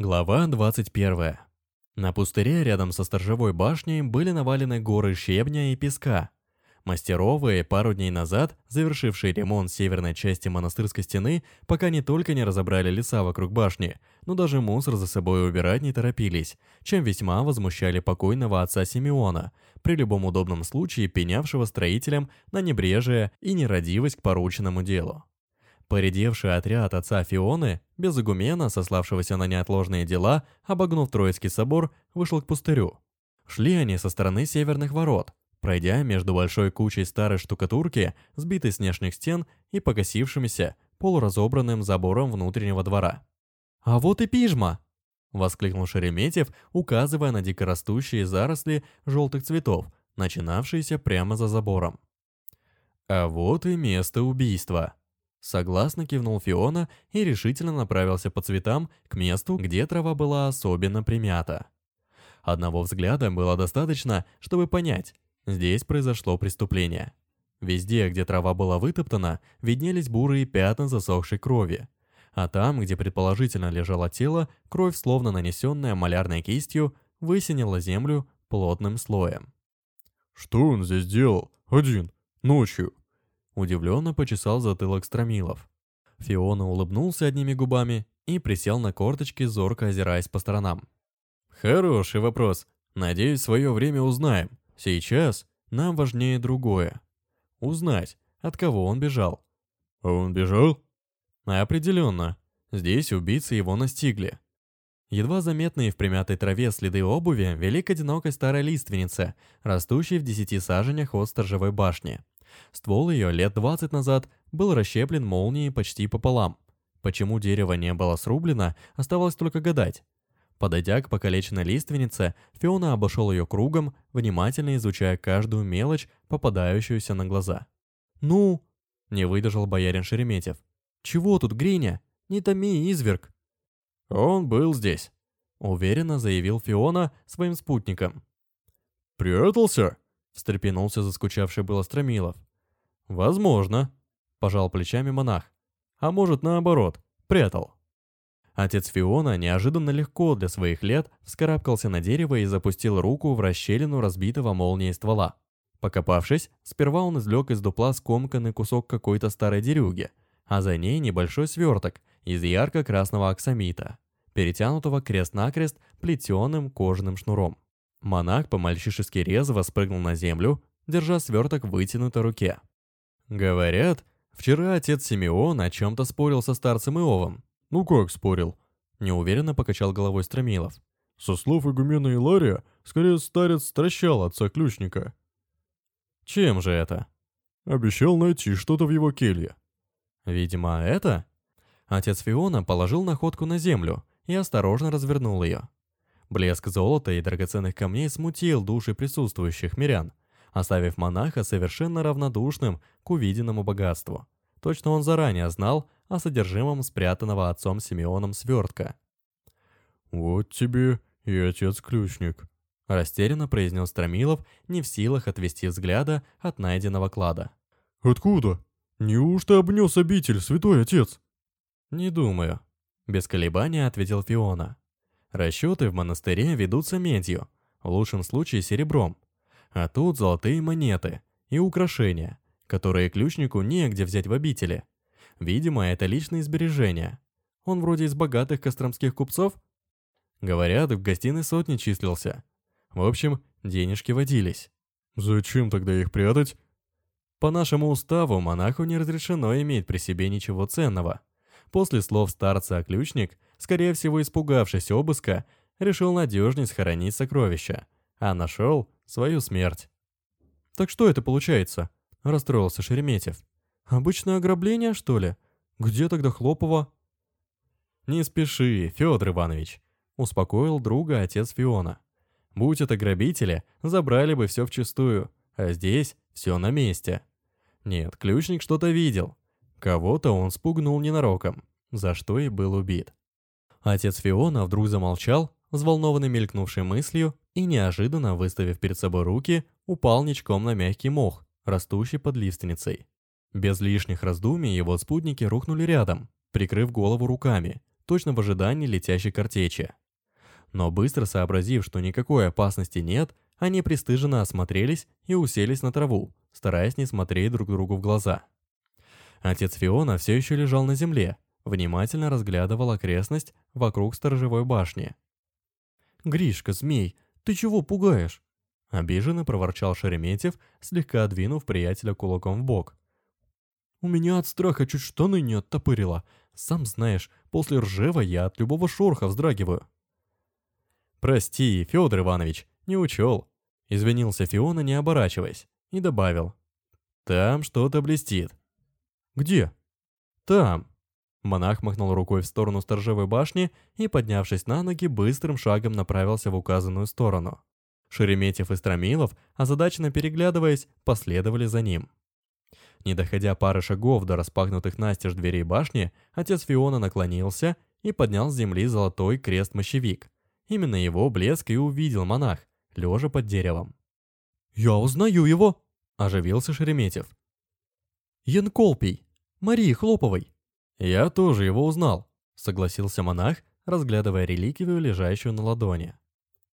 Глава 21. На пустыре рядом со сторожевой башней были навалены горы щебня и песка. Мастеровые, пару дней назад, завершившие ремонт северной части монастырской стены, пока не только не разобрали леса вокруг башни, но даже мусор за собой убирать не торопились, чем весьма возмущали покойного отца Симеона, при любом удобном случае пенявшего строителям на небрежие и нерадивость к порученному делу. Поредевший отряд отца Фионы, без игумена, сославшегося на неотложные дела, обогнув Троицкий собор, вышел к пустырю. Шли они со стороны северных ворот, пройдя между большой кучей старой штукатурки, сбитой с внешних стен и покосившимися, полуразобранным забором внутреннего двора. «А вот и пижма!» — воскликнул Шереметьев, указывая на дикорастущие заросли желтых цветов, начинавшиеся прямо за забором. «А вот и место убийства!» Согласно кивнул Фиона и решительно направился по цветам к месту, где трава была особенно примята. Одного взгляда было достаточно, чтобы понять, здесь произошло преступление. Везде, где трава была вытоптана, виднелись бурые пятна засохшей крови. А там, где предположительно лежало тело, кровь, словно нанесенная малярной кистью, высинила землю плотным слоем. «Что он здесь делал? Один? Ночью?» Удивленно почесал затылок Стромилов. Фиона улыбнулся одними губами и присел на корточки, зорко озираясь по сторонам. «Хороший вопрос. Надеюсь, свое время узнаем. Сейчас нам важнее другое. Узнать, от кого он бежал». «А он бежал?» «Определенно. Здесь убийцы его настигли». Едва заметные в примятой траве следы обуви вели к одинокой старой лиственнице, растущей в десяти саженях от сторожевой башни. Ствол ее лет 20 назад был расщеплен молнией почти пополам. Почему дерево не было срублено, оставалось только гадать. Подойдя к покалеченной лиственнице, Фиона обошел ее кругом, внимательно изучая каждую мелочь, попадающуюся на глаза. «Ну?» — не выдержал боярин Шереметьев. «Чего тут, Гриня? Не томи, изверг!» «Он был здесь», — уверенно заявил Фиона своим спутникам. «Прятался?» — встрепенулся заскучавший был Остромилов. «Возможно», — пожал плечами монах. «А может, наоборот, прятал». Отец Фиона неожиданно легко для своих лет вскарабкался на дерево и запустил руку в расщелину разбитого молнией ствола. Покопавшись, сперва он извлек из дупла скомканный кусок какой-то старой дерюги, а за ней небольшой сверток из ярко-красного аксамита, перетянутого крест-накрест плетеным кожаным шнуром. Монах по-мальчишески резво спрыгнул на землю, держа сверток в вытянутой руке. Говорят, вчера отец Симеон о чем-то спорил со старцем Иовом. «Ну как спорил?» Неуверенно покачал головой Стромилов. «Со слов игумена Илария, скорее старец стращал отца ключника». «Чем же это?» «Обещал найти что-то в его келье». «Видимо, это?» Отец Фиона положил находку на землю и осторожно развернул ее. Блеск золота и драгоценных камней смутил души присутствующих мирян, оставив монаха совершенно равнодушным к увиденному богатству. Точно он заранее знал о содержимом спрятанного отцом Симеоном свертка. «Вот тебе и отец-ключник», — растерянно произнес Тромилов, не в силах отвести взгляда от найденного клада. «Откуда? Неужто обнес обитель, святой отец?» «Не думаю», — без колебания ответил Фиона. «Расчеты в монастыре ведутся медью, в лучшем случае серебром, а тут золотые монеты и украшения, которые ключнику негде взять в обители. Видимо, это личные сбережения. Он вроде из богатых костромских купцов? Говорят, в гостиной сотни числился. В общем, денежки водились. Зачем тогда их прятать? По нашему уставу монаху не разрешено иметь при себе ничего ценного. После слов старца ключник, скорее всего испугавшись обыска, решил надежнее схоронить сокровища, а нашел свою смерть. «Так что это получается?» – расстроился Шереметьев. «Обычное ограбление, что ли? Где тогда Хлопова?» «Не спеши, Федор Иванович», – успокоил друга отец Фиона. «Будь это грабители, забрали бы все вчистую, а здесь все на месте». Нет, ключник что-то видел. Кого-то он спугнул ненароком, за что и был убит. Отец Фиона вдруг замолчал, взволнованный мелькнувшей мыслью, и, неожиданно выставив перед собой руки, упал ничком на мягкий мох, растущий под лиственницей. Без лишних раздумий его спутники рухнули рядом, прикрыв голову руками, точно в ожидании летящей картечи. Но быстро сообразив, что никакой опасности нет, они пристыженно осмотрелись и уселись на траву, стараясь не смотреть друг другу в глаза. Отец Фиона все еще лежал на земле, внимательно разглядывал окрестность вокруг сторожевой башни. «Гришка, змей, ты чего пугаешь?» Обиженно проворчал Шереметьев, слегка двинув приятеля кулаком в бок. «У меня от страха чуть штаны не оттопырило. Сам знаешь, после ржева я от любого шорха вздрагиваю». «Прости, Федор Иванович, не учел», — извинился Фиона, не оборачиваясь, и добавил. «Там что-то блестит». «Где?» «Там». Монах махнул рукой в сторону сторожевой башни и, поднявшись на ноги, быстрым шагом направился в указанную сторону. Шереметьев и Стромилов, озадаченно переглядываясь, последовали за ним. Не доходя пары шагов до распахнутых настежь дверей башни, отец Фиона наклонился и поднял с земли золотой крест-мощевик. Именно его блеск и увидел монах, лежа под деревом. «Я узнаю его!» – оживился Шереметьев. «Янколпий! Марии Хлоповой!» «Я тоже его узнал», – согласился монах, разглядывая реликвию, лежащую на ладони.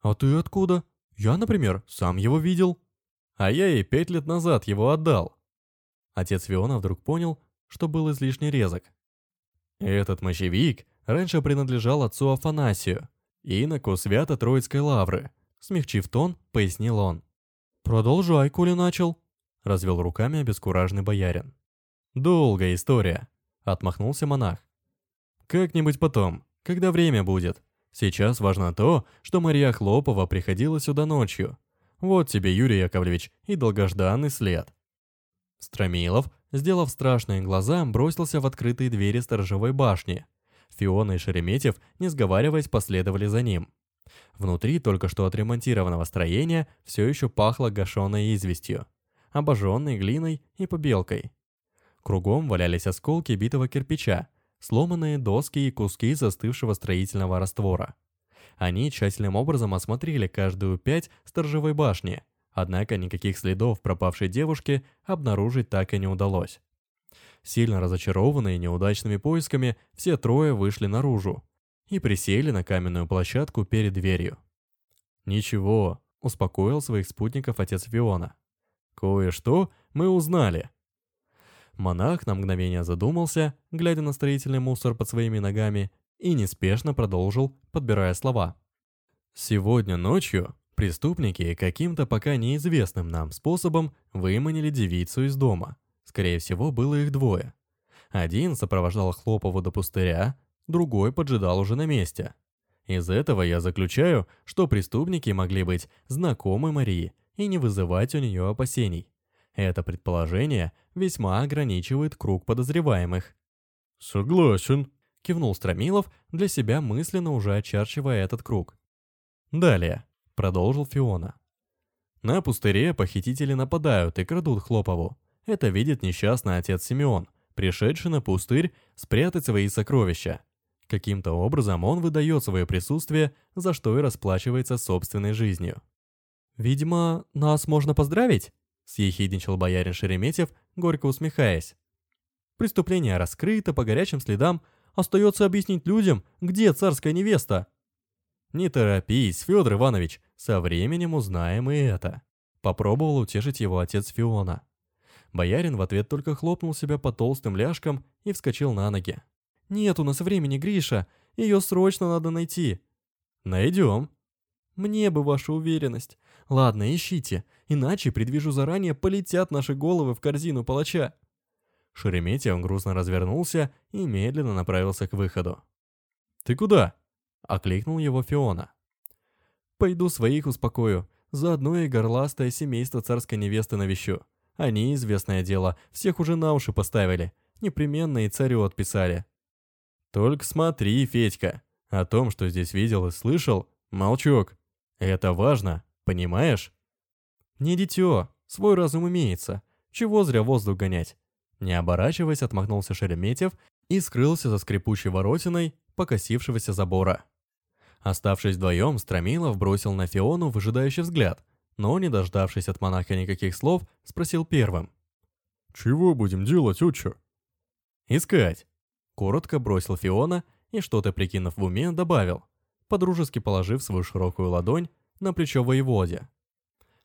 «А ты откуда? Я, например, сам его видел». «А я ей пять лет назад его отдал». Отец Виона вдруг понял, что был излишне резок. Этот мощевик раньше принадлежал отцу Афанасию, иноку Свято-Троицкой Лавры. Смягчив тон, пояснил он. «Продолжай, коли начал», — развел руками обескураженный боярин. «Долгая история», — отмахнулся монах. «Как-нибудь потом, когда время будет. Сейчас важно то, что Мария Хлопова приходила сюда ночью. Вот тебе, Юрий Яковлевич, и долгожданный след». Стромилов, сделав страшные глаза, бросился в открытые двери сторожевой башни. Фиона и Шереметьев, не сговариваясь, последовали за ним. Внутри только что отремонтированного строения все еще пахло гашеной известью, обожженной глиной и побелкой. Кругом валялись осколки битого кирпича, сломанные доски и куски застывшего строительного раствора. Они тщательным образом осмотрели каждую пять сторожевой башни, однако никаких следов пропавшей девушки обнаружить так и не удалось. Сильно разочарованные неудачными поисками, все трое вышли наружу и присели на каменную площадку перед дверью. «Ничего», — успокоил своих спутников отец Фиона. «Кое-что мы узнали». Монах на мгновение задумался, глядя на строительный мусор под своими ногами, и неспешно продолжил, подбирая слова. «Сегодня ночью преступники каким-то пока неизвестным нам способом выманили девицу из дома. Скорее всего, было их двое. Один сопровождал Хлопову до пустыря, другой поджидал уже на месте. Из этого я заключаю, что преступники могли быть знакомы Марии и не вызывать у нее опасений. Это предположение весьма ограничивает круг подозреваемых. «Согласен», — кивнул Стромилов, для себя мысленно уже очерчивая этот круг. «Далее», — продолжил Фиона. «На пустыре похитители нападают и крадут Хлопову. Это видит несчастный отец Симеон, пришедший на пустырь спрятать свои сокровища. Каким-то образом он выдает свое присутствие, за что и расплачивается собственной жизнью. «Видимо, нас можно поздравить?» Съехидничал боярин Шереметьев, горько усмехаясь. Преступление раскрыто по горячим следам, остается объяснить людям, где царская невеста. Не торопись, Федор Иванович, со временем узнаем и это. Попробовал утешить его отец Фиона. Боярин в ответ только хлопнул себя по толстым ляжкам и вскочил на ноги. «Нет у нас времени, Гриша, ее срочно надо найти». «Найдем». «Мне бы ваша уверенность. Ладно, ищите, иначе, предвижу заранее, полетят наши головы в корзину палача. Шереметьев грустно развернулся и медленно направился к выходу. «Ты куда?» — окликнул его Фиона. «Пойду своих успокою, заодно и горластое семейство царской невесты навещу. Они, известное дело, всех уже на уши поставили, непременно и царю отписали». «Только смотри, Федька, о том, что здесь видел и слышал, молчок. Это важно, Понимаешь? Не дитё, свой разум имеется. Чего зря воздух гонять? Не оборачиваясь, отмахнулся Шереметьев и скрылся за скрипучей воротиной покосившегося забора. Оставшись вдвоем, Стромилов бросил на Фиону выжидающий взгляд, но, не дождавшись от монаха никаких слов, спросил первым. «Чего будем делать, отче?» «Искать», — коротко бросил Фиона и что-то прикинув в уме, добавил, подружески положив свою широкую ладонь на плечо воеводе.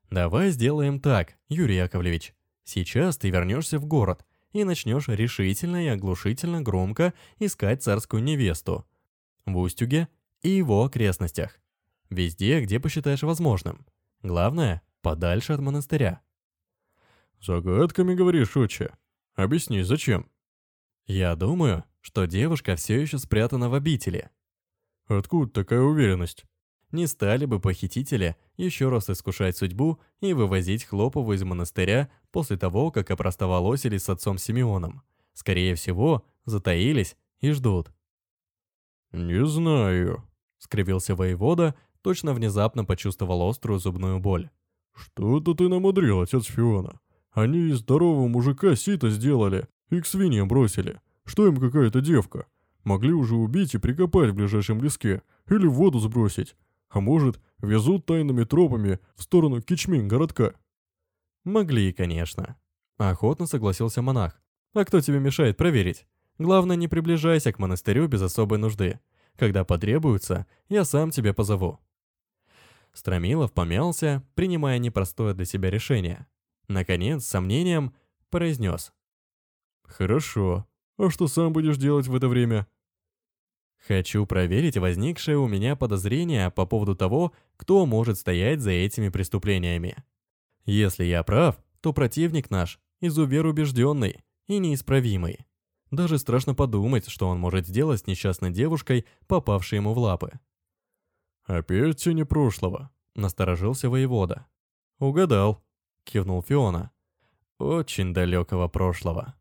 «Давай сделаем так, Юрий Яковлевич. Сейчас ты вернешься в город и начнешь решительно и оглушительно громко искать царскую невесту в Устюге и его окрестностях. Везде, где посчитаешь возможным. Главное, подальше от монастыря. «Загадками говоришь, отче? Объясни, зачем?» «Я думаю, что девушка все еще спрятана в обители». «Откуда такая уверенность?» Не стали бы похитители еще раз искушать судьбу и вывозить Хлопову из монастыря после того, как опростоволосились с отцом Симеоном. Скорее всего, затаились и ждут. «Не знаю», — скривился воевода, точно внезапно почувствовал острую зубную боль. «Что-то ты намудрил, отец Фиона. Они из здорового мужика сито сделали и к свиньям бросили. Что им какая-то девка? Могли уже убить и прикопать в ближайшем леске или в воду сбросить. А может, везут тайными тропами в сторону Кичмин городка. Могли, конечно. Охотно согласился монах. А кто тебе мешает проверить? Главное, не приближайся к монастырю без особой нужды. Когда потребуется, я сам тебя позову. Стромилов помялся, принимая непростое для себя решение. Наконец, с сомнением, произнес. «Хорошо. А что сам будешь делать в это время?» Хочу проверить возникшее у меня подозрение по поводу того, кто может стоять за этими преступлениями. Если я прав, то противник наш – изувер убежденный и неисправимый. Даже страшно подумать, что он может сделать с несчастной девушкой, попавшей ему в лапы. «Опять тени прошлого», – насторожился воевода. «Угадал», – кивнул Фиона. «Очень далекого прошлого».